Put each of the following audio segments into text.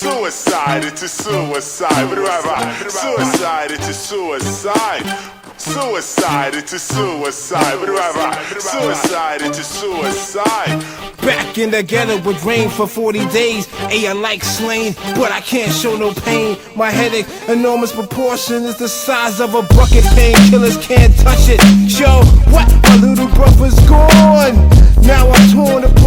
Suicide, it's a suicide. Whatever. Suicide, it's a suicide. Suicide, it's a suicide. Whatever. Suicide, it's a suicide. Back in the ghetto with rain for 40 days. Hey, I like slain, but I can't show no pain. My headache, enormous proportion, is the size of a bucket. Painkillers can't touch it. Yo, what? My little brother's gone. Now I'm torn apart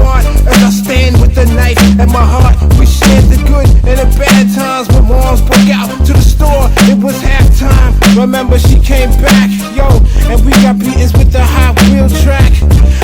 Remember, she came back, yo, and we got beatings with the hot wheel track.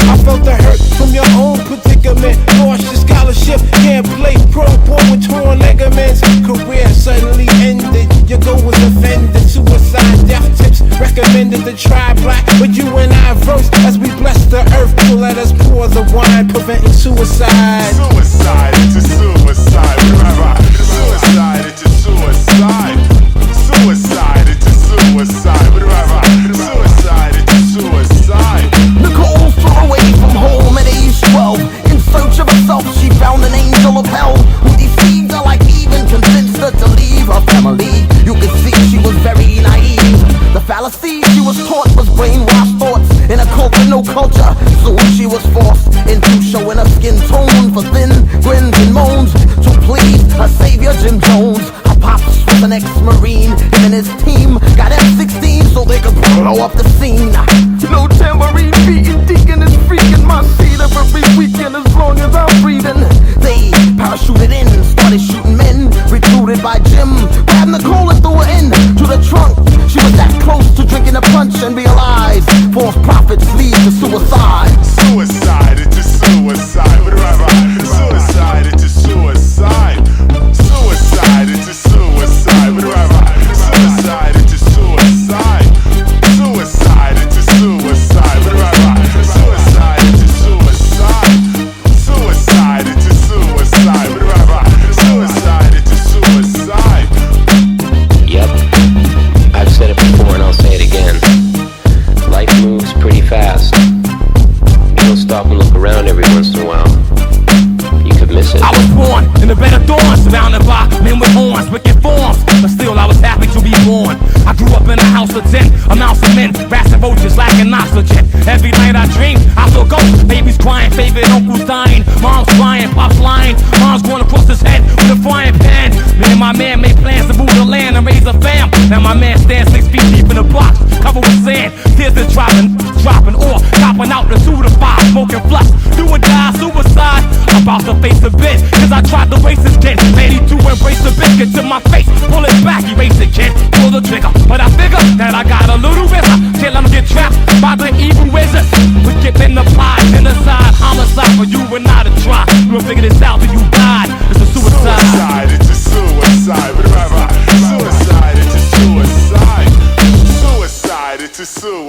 I felt the hurt from your own predicament. Lost your scholarship, can't play pro ball with torn ligaments. Career suddenly ended. Your goal was offended. Suicide, death tips recommended to try black. But you and I verse as we bless the earth. So let us pour the wine, preventing suicide. Suicide, it's a suicide. She found an angel of hell who deceived her like Eve and convinced her to leave her family. You could see she was very naive. The fallacy she was taught was brainwashed thoughts in a cult with no culture. Soon she was forced into showing her skin tone for thin grins and moans to please her savior Jim Jones. Her pops was an ex-marine, him and his team got F-16 so they could blow up the scene. No tambourine beating, false prophets lead to suicide. Suicide, suicide. You look around every once in a while. You could miss it. I was born in the bed of thorns, surrounded by men with horns, wicked forms. But still, I was happy to be born. I grew up in a house of ten, amounts of men, rats roaches lacking oxygen. Every night I dream, I saw ghosts, babies crying, favorite uncles dying, mom's crying, pops lying, mom's going across his head with sand, tears are dropping, dropping, or copping out the pseudophile, smoking flux. Do or die, suicide. I'm about to face a bit, cause I tried to waste his kid. Lady to embrace the biscuit to my face, pull it back, erase it, kid. Pull the trigger, but I figure that I got a little river. Till I'm get trapped by the evil wizard. We get in the plot, genocide, homicide for you and not a try. Will figure this out till you died. It's a suicide. Suicide, suicide.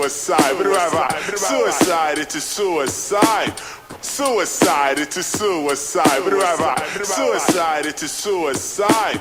Suicide. Suicide, suicide. Suicide, suicide. Whatever. Suicide, it's a suicide.